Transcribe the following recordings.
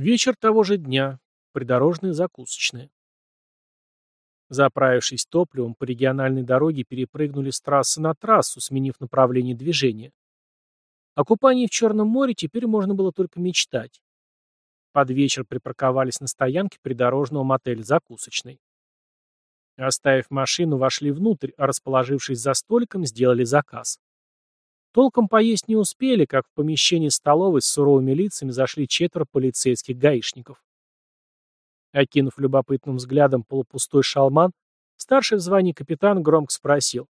Вечер того же дня. Придорожные закусочные. Заправившись топливом, по региональной дороге перепрыгнули с трассы на трассу, сменив направление движения. О купании в Черном море теперь можно было только мечтать. Под вечер припарковались на стоянке придорожного мотеля закусочной. Оставив машину, вошли внутрь, а расположившись за столиком, сделали заказ. Толком поесть не успели, как в помещении столовой с суровыми лицами зашли четверо полицейских гаишников. Окинув любопытным взглядом полупустой шалман, старший в звании капитан громко спросил.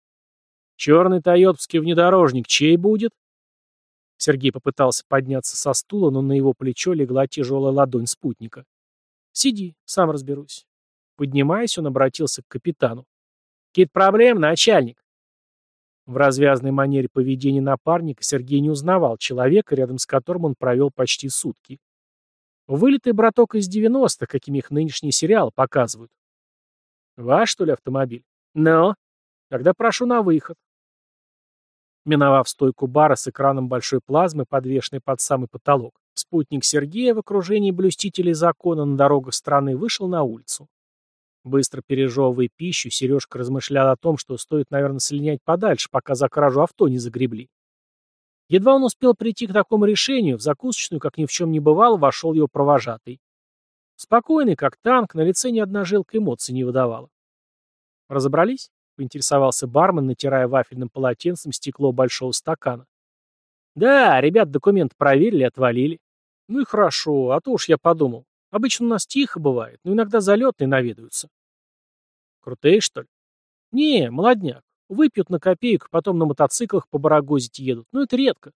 «Черный тойотовский внедорожник чей будет?» Сергей попытался подняться со стула, но на его плечо легла тяжелая ладонь спутника. «Сиди, сам разберусь». Поднимаясь, он обратился к капитану. «Какие-то проблемы, начальник?» В развязной манере поведения напарника Сергей не узнавал человека, рядом с которым он провел почти сутки. Вылитый браток из 90-х, какими их нынешние сериалы показывают. Ваш, что ли, автомобиль? Но. Тогда прошу на выход. Миновав стойку бара с экраном большой плазмы, подвешенной под самый потолок, спутник Сергея в окружении блюстителей закона на дорогах страны вышел на улицу. Быстро пережевывая пищу, Сережка размышлял о том, что стоит, наверное, слинять подальше, пока за кражу авто не загребли. Едва он успел прийти к такому решению, в закусочную, как ни в чем не бывало, вошел его провожатый. Спокойный, как танк, на лице ни одна жилка эмоций не выдавала. «Разобрались?» — поинтересовался бармен, натирая вафельным полотенцем стекло большого стакана. «Да, ребят документ проверили, отвалили. Ну и хорошо, а то уж я подумал. Обычно у нас тихо бывает, но иногда залетные наведаются. Крутые, что ли? Не, молодняк. Выпьют на копейку, потом на мотоциклах по барагозить едут. Но это редко.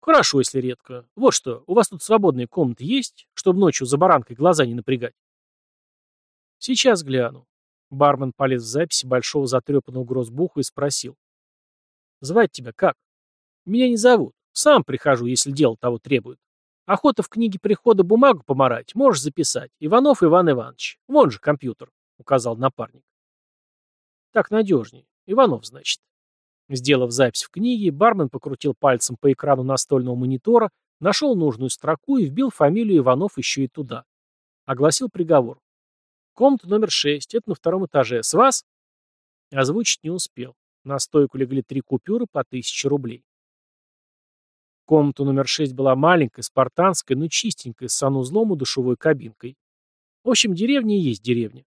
Хорошо, если редко. Вот что, у вас тут свободные комнаты есть, чтобы ночью за баранкой глаза не напрягать? Сейчас гляну. Бармен полез в записи большого затрепанного грозбуха и спросил. Звать тебя как? Меня не зовут. Сам прихожу, если дело того требует. Охота в книге прихода бумагу помарать, можешь записать. Иванов Иван Иванович. Вон же компьютер указал напарник. Так надежнее. Иванов, значит. Сделав запись в книге, бармен покрутил пальцем по экрану настольного монитора, нашел нужную строку и вбил фамилию Иванов еще и туда. Огласил приговор. Комната номер шесть, это на втором этаже. С вас? Озвучить не успел. На стойку легли три купюры по тысяче рублей. Комната номер шесть была маленькой, спартанской, но чистенькой, с санузлом и душевой кабинкой. В общем, деревня и есть деревня.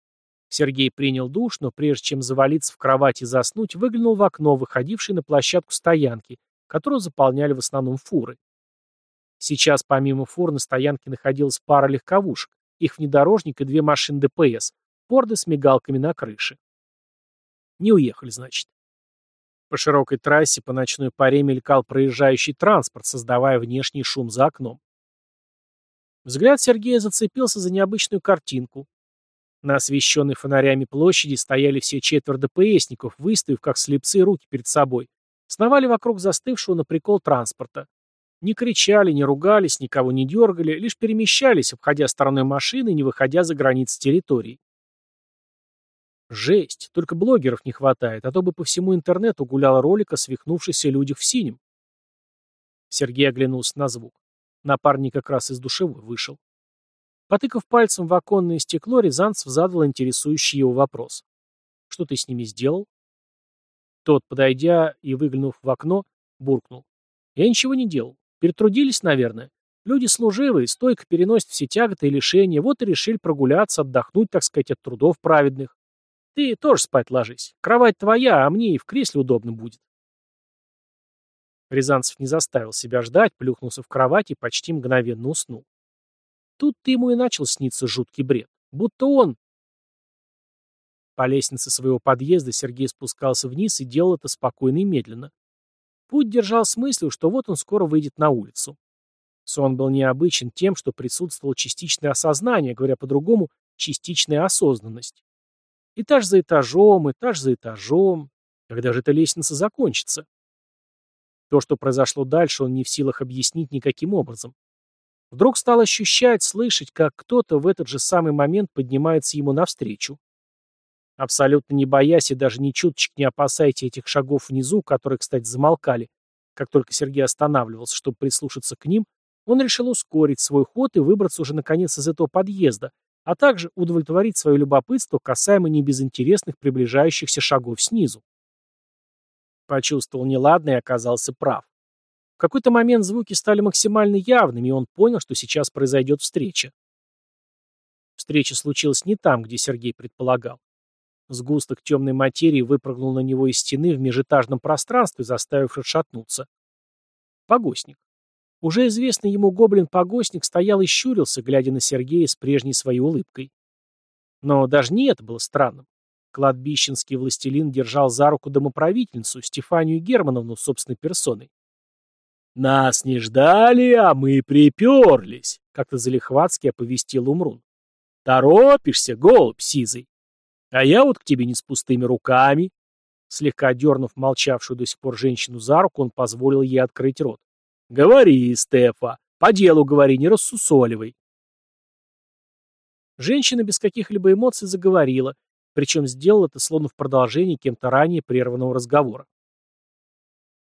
Сергей принял душ, но прежде чем завалиться в кровать и заснуть, выглянул в окно, выходившее на площадку стоянки, которую заполняли в основном фуры. Сейчас помимо фур на стоянке находилась пара легковушек, их внедорожник и две машины ДПС, порды с мигалками на крыше. Не уехали, значит. По широкой трассе по ночной паре мелькал проезжающий транспорт, создавая внешний шум за окном. Взгляд Сергея зацепился за необычную картинку. На освещенной фонарями площади стояли все четверо ДПСников, выставив, как слепцы, руки перед собой. Сновали вокруг застывшего на прикол транспорта. Не кричали, не ругались, никого не дергали, лишь перемещались, обходя стороной машины не выходя за границы территории. Жесть, только блогеров не хватает, а то бы по всему интернету гулял ролик о свихнувшихся людях в синем. Сергей оглянулся на звук. Напарник как раз из душевой вышел. Потыкав пальцем в оконное стекло, Рязанцев задал интересующий его вопрос. «Что ты с ними сделал?» Тот, подойдя и выглянув в окно, буркнул. «Я ничего не делал. Перетрудились, наверное. Люди служивые, стойко переносят все тяготы и лишения, вот и решили прогуляться, отдохнуть, так сказать, от трудов праведных. Ты тоже спать ложись. Кровать твоя, а мне и в кресле удобно будет». Рязанцев не заставил себя ждать, плюхнулся в кровать и почти мгновенно уснул. Тут-то ему и начал сниться жуткий бред. Будто он... По лестнице своего подъезда Сергей спускался вниз и делал это спокойно и медленно. Путь держал с мыслью, что вот он скоро выйдет на улицу. Сон был необычен тем, что присутствовало частичное осознание, говоря по-другому, частичная осознанность. Этаж за этажом, этаж за этажом. Когда же эта лестница закончится? То, что произошло дальше, он не в силах объяснить никаким образом. Вдруг стал ощущать, слышать, как кто-то в этот же самый момент поднимается ему навстречу. Абсолютно не боясь и даже ни чуточек не опасаясь этих шагов внизу, которые, кстати, замолкали, как только Сергей останавливался, чтобы прислушаться к ним, Он решил ускорить свой ход и выбраться уже наконец из этого подъезда, а также удовлетворить свое любопытство касаемо небезынтересных приближающихся шагов снизу. Почувствовал неладное и оказался прав. В какой-то момент звуки стали максимально явными, и он понял, что сейчас произойдет встреча. Встреча случилась не там, где Сергей предполагал. Сгусток темной материи выпрыгнул на него из стены в межэтажном пространстве, заставив отшатнуться. Погостник. Уже известный ему гоблин-погостник стоял и щурился, глядя на Сергея с прежней своей улыбкой. Но даже не это было странным. Кладбищенский властелин держал за руку домоправительницу, Стефанию Германовну, собственной персоной. «Нас не ждали, а мы приперлись», — как-то залихватски оповестил Умрун. «Торопишься, голубь сизый? А я вот к тебе не с пустыми руками». Слегка дернув молчавшую до сих пор женщину за руку, он позволил ей открыть рот. «Говори, Стефа, по делу говори, не рассусоливай». Женщина без каких-либо эмоций заговорила, причем сделала это словно в продолжении кем-то ранее прерванного разговора.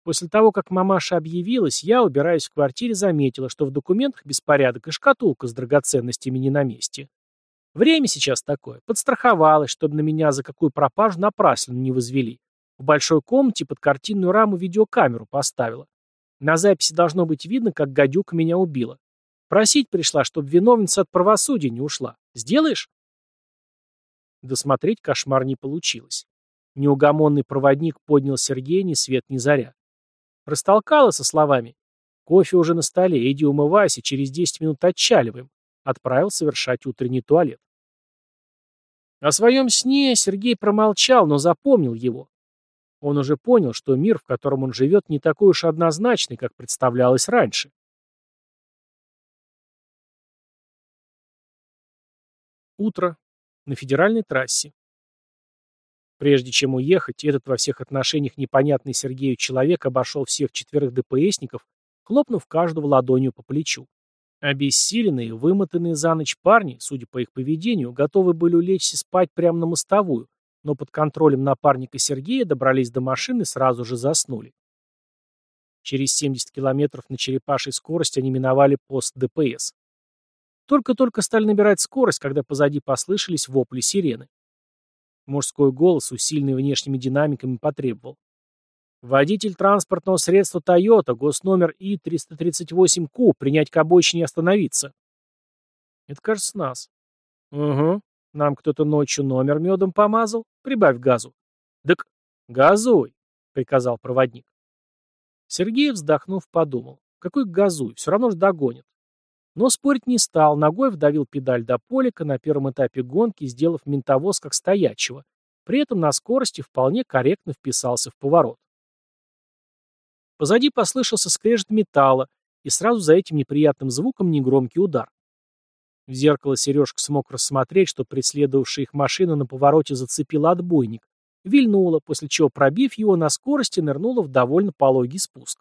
После того, как мамаша объявилась, я, убираясь в квартире, заметила, что в документах беспорядок и шкатулка с драгоценностями не на месте. Время сейчас такое. Подстраховалась, чтобы на меня за какую пропажу напрасленно не возвели. В большой комнате под картинную раму видеокамеру поставила. На записи должно быть видно, как гадюка меня убила. Просить пришла, чтобы виновница от правосудия не ушла. Сделаешь? Досмотреть кошмар не получилось. Неугомонный проводник поднял Сергея ни свет ни заря. Растолкала со словами «Кофе уже на столе, иди умывайся, через 10 минут отчаливаем». Отправил совершать утренний туалет. О своем сне Сергей промолчал, но запомнил его. Он уже понял, что мир, в котором он живет, не такой уж однозначный, как представлялось раньше. Утро. На федеральной трассе. Прежде чем уехать, этот во всех отношениях непонятный Сергею человек обошел всех четверых ДПСников, хлопнув каждого ладонью по плечу. Обессиленные, вымотанные за ночь парни, судя по их поведению, готовы были улечься спать прямо на мостовую, но под контролем напарника Сергея добрались до машины и сразу же заснули. Через 70 километров на черепашей скорости они миновали пост ДПС. Только-только стали набирать скорость, когда позади послышались вопли сирены. Мужской голос, усиленный внешними динамиками, потребовал. Водитель транспортного средства Toyota, госномер И-338Q, принять к обочине и остановиться. Это, кажется, нас. Угу. Нам кто-то ночью номер медом помазал. Прибавь газу. Так газуй, приказал проводник. Сергей, вздохнув, подумал. Какой газуй, все равно же догонит. Но спорить не стал, ногой вдавил педаль до полика на первом этапе гонки, сделав ментовоз как стоячего. При этом на скорости вполне корректно вписался в поворот. Позади послышался скрежет металла, и сразу за этим неприятным звуком негромкий удар. В зеркало Сережка смог рассмотреть, что преследовавшая их машина на повороте зацепила отбойник, вильнула, после чего, пробив его на скорости, нырнула в довольно пологий спуск.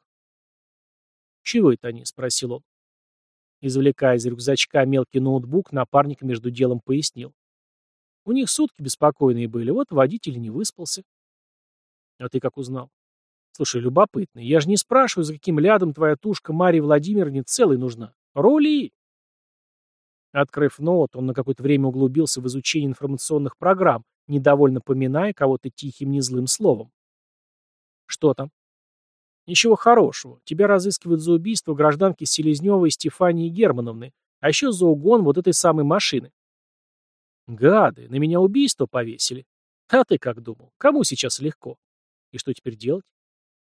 «Чего это они?» — спросил он. Извлекая из рюкзачка мелкий ноутбук, напарник между делом пояснил. У них сутки беспокойные были, вот водитель не выспался. А ты как узнал? Слушай, любопытно, я же не спрашиваю, за каким лядом твоя тушка Марии Владимировне целой нужна. Роли! Открыв ноут, он на какое-то время углубился в изучение информационных программ, недовольно поминая кого-то тихим незлым словом. Что там? Ничего хорошего. Тебя разыскивают за убийство гражданки Селезневой Стефании Германовны, а еще за угон вот этой самой машины. Гады, на меня убийство повесили. А ты как думал? Кому сейчас легко? И что теперь делать?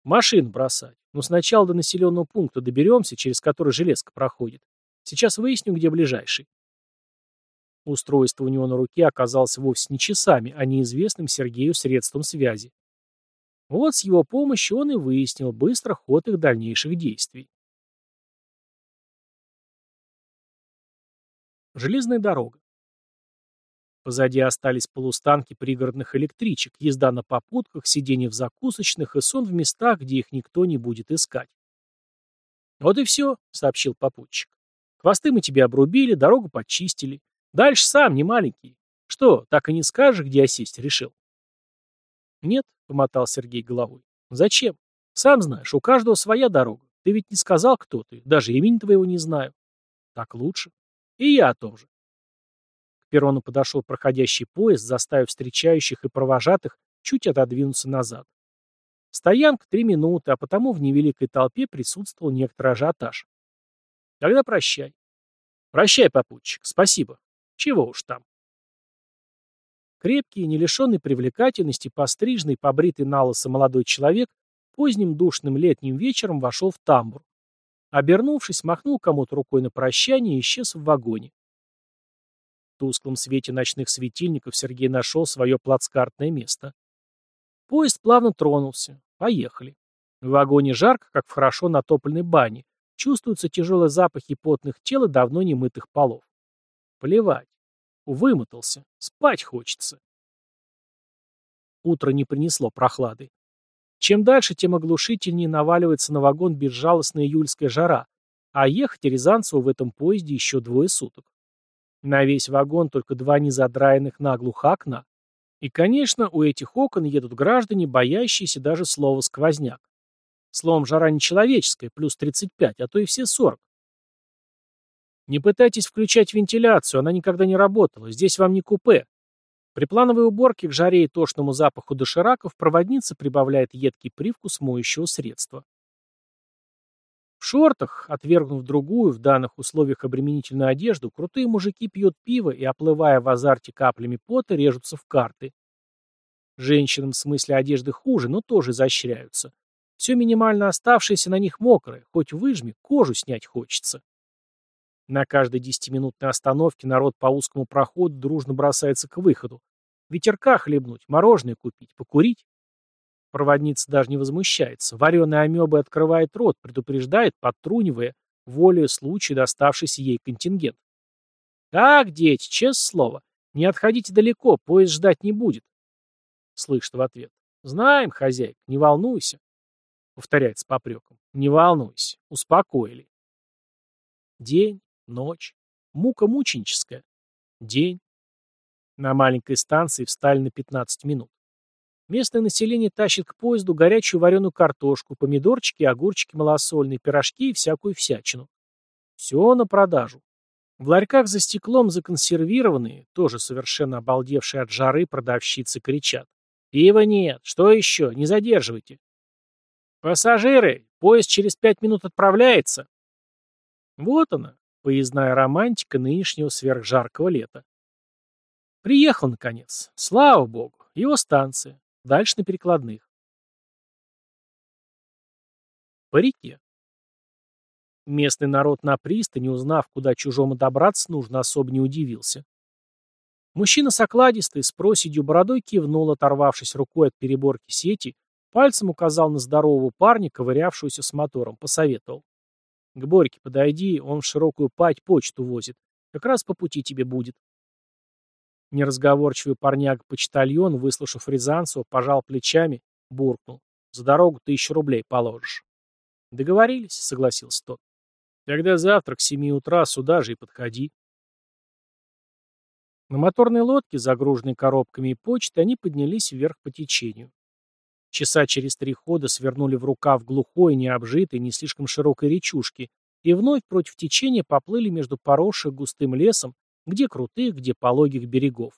Машину бросать. Но ну, сначала до населенного пункта доберемся, через который железка проходит. Сейчас выясню, где ближайший. Устройство у него на руке оказалось вовсе не часами, а неизвестным Сергею средством связи. Вот с его помощью он и выяснил быстро ход их дальнейших действий. Железная дорога. Позади остались полустанки пригородных электричек, езда на попутках, сиденье в закусочных и сон в местах, где их никто не будет искать. «Вот и все», — сообщил попутчик. «Хвосты мы тебе обрубили, дорогу подчистили. Дальше сам, не маленький. Что, так и не скажешь, где осесть решил?» «Нет», — помотал Сергей головой. «Зачем? Сам знаешь, у каждого своя дорога. Ты ведь не сказал, кто ты. Даже имени твоего не знаю. Так лучше. И я о том же. К перрону подошел проходящий поезд, заставив встречающих и провожатых чуть отодвинуться назад. Стоянка три минуты, а потому в невеликой толпе присутствовал некоторый ажиотаж. Тогда прощай. Прощай, попутчик. Спасибо. Чего уж там. Крепкий, не лишенный привлекательности, постриженный, побритый налысо молодой человек поздним душным летним вечером вошел в тамбур. Обернувшись, махнул кому-то рукой на прощание и исчез в вагоне. В тусклом свете ночных светильников Сергей нашел свое плацкартное место. Поезд плавно тронулся. Поехали. В вагоне жарко, как в хорошо натопленной бане. Чувствуются тяжелые запахи потных тел и давно немытых полов. Плевать. Вымотался. Спать хочется. Утро не принесло прохлады. Чем дальше, тем оглушительнее наваливается на вагон безжалостная июльская жара, а ехать Рязанцеву в этом поезде еще двое суток. На весь вагон только два незадраенных наглухо окна. И, конечно, у этих окон едут граждане, боящиеся даже слова «сквозняк». Словом, жара нечеловеческая, плюс 35, а то и все 40. Не пытайтесь включать вентиляцию, она никогда не работала, здесь вам не купе. При плановой уборке к жаре и тошному запаху дошираков проводница прибавляет едкий привкус моющего средства. В шортах, отвергнув другую, в данных условиях обременительную одежду, крутые мужики пьют пиво и, оплывая в азарте каплями пота, режутся в карты. Женщинам в смысле одежды хуже, но тоже изощряются. Все минимально оставшееся на них мокрое, хоть выжми, кожу снять хочется. На каждой десятиминутной остановке народ по узкому проходу дружно бросается к выходу. Ветерка хлебнуть, мороженое купить, покурить. Проводница даже не возмущается. Вареная амеба открывает рот, предупреждает, подтрунивая, волею случая доставшийся ей контингент. «Так, дети, честное слово, не отходите далеко, поезд ждать не будет». Слышит в ответ. «Знаем, хозяйка, не волнуйся». Повторяется с попреком. «Не волнуйся, успокоили». День, ночь, мука мученическая. День. На маленькой станции встали на 15 минут. Местное население тащит к поезду горячую вареную картошку, помидорчики, огурчики малосольные, пирожки и всякую всячину. Все на продажу. В ларьках за стеклом законсервированные, тоже совершенно обалдевшие от жары, продавщицы кричат. «Пива нет! Что еще? Не задерживайте!» «Пассажиры! Поезд через пять минут отправляется!» Вот она, поездная романтика нынешнего сверхжаркого лета. Приехал, наконец. Слава богу. Его станция. Дальше на перекладных. По реке. Местный народ на пристани, узнав, куда чужому добраться нужно, особо не удивился. Мужчина с окладистой, с проседью бородой кивнул, оторвавшись рукой от переборки сети, пальцем указал на здорового парня, ковырявшегося с мотором, посоветовал. К Борьке подойди, он в широкую пать почту возит. Как раз по пути тебе будет. Неразговорчивый парняга-почтальон, выслушав Рязанцева, пожал плечами, буркнул. За дорогу тысячу рублей положишь. Договорились, согласился тот. Тогда завтра к семи утра сюда же и подходи. На моторной лодке, загруженной коробками и почтой, они поднялись вверх по течению. Часа через три хода свернули в рукав глухой, необжитой, не слишком широкой речушки и вновь против течения поплыли между поросших густым лесом, где крутых, где пологих берегов.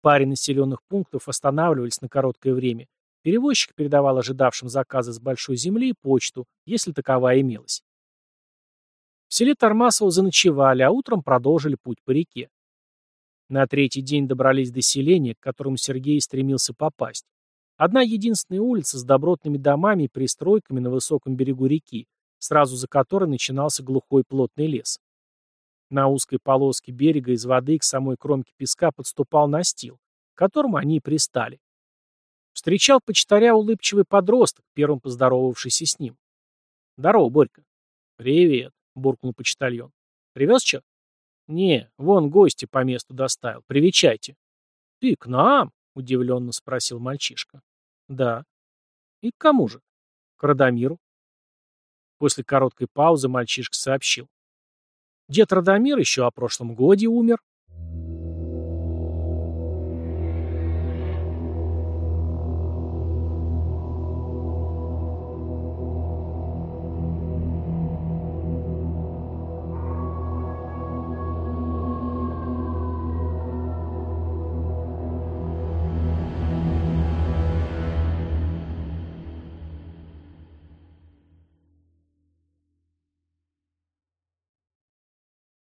Паре населенных пунктов останавливались на короткое время. Перевозчик передавал ожидавшим заказы с большой земли почту, если таковая имелась. В селе Тормасово заночевали, а утром продолжили путь по реке. На третий день добрались до селения, к которому Сергей стремился попасть. Одна единственная улица с добротными домами и пристройками на высоком берегу реки, сразу за которой начинался глухой плотный лес. На узкой полоске берега из воды к самой кромке песка подступал настил, к которому они и пристали. Встречал почтаря улыбчивый подросток, первым поздоровавшийся с ним. «Здорово, Борька». «Привет», — буркнул почтальон. «Привез что?» «Не, вон гости по месту доставил. Привечайте». «Ты к нам?» — удивленно спросил мальчишка. Да. И к кому же? К Радомиру. После короткой паузы мальчишка сообщил. Дед Радомир еще о прошлом годе умер.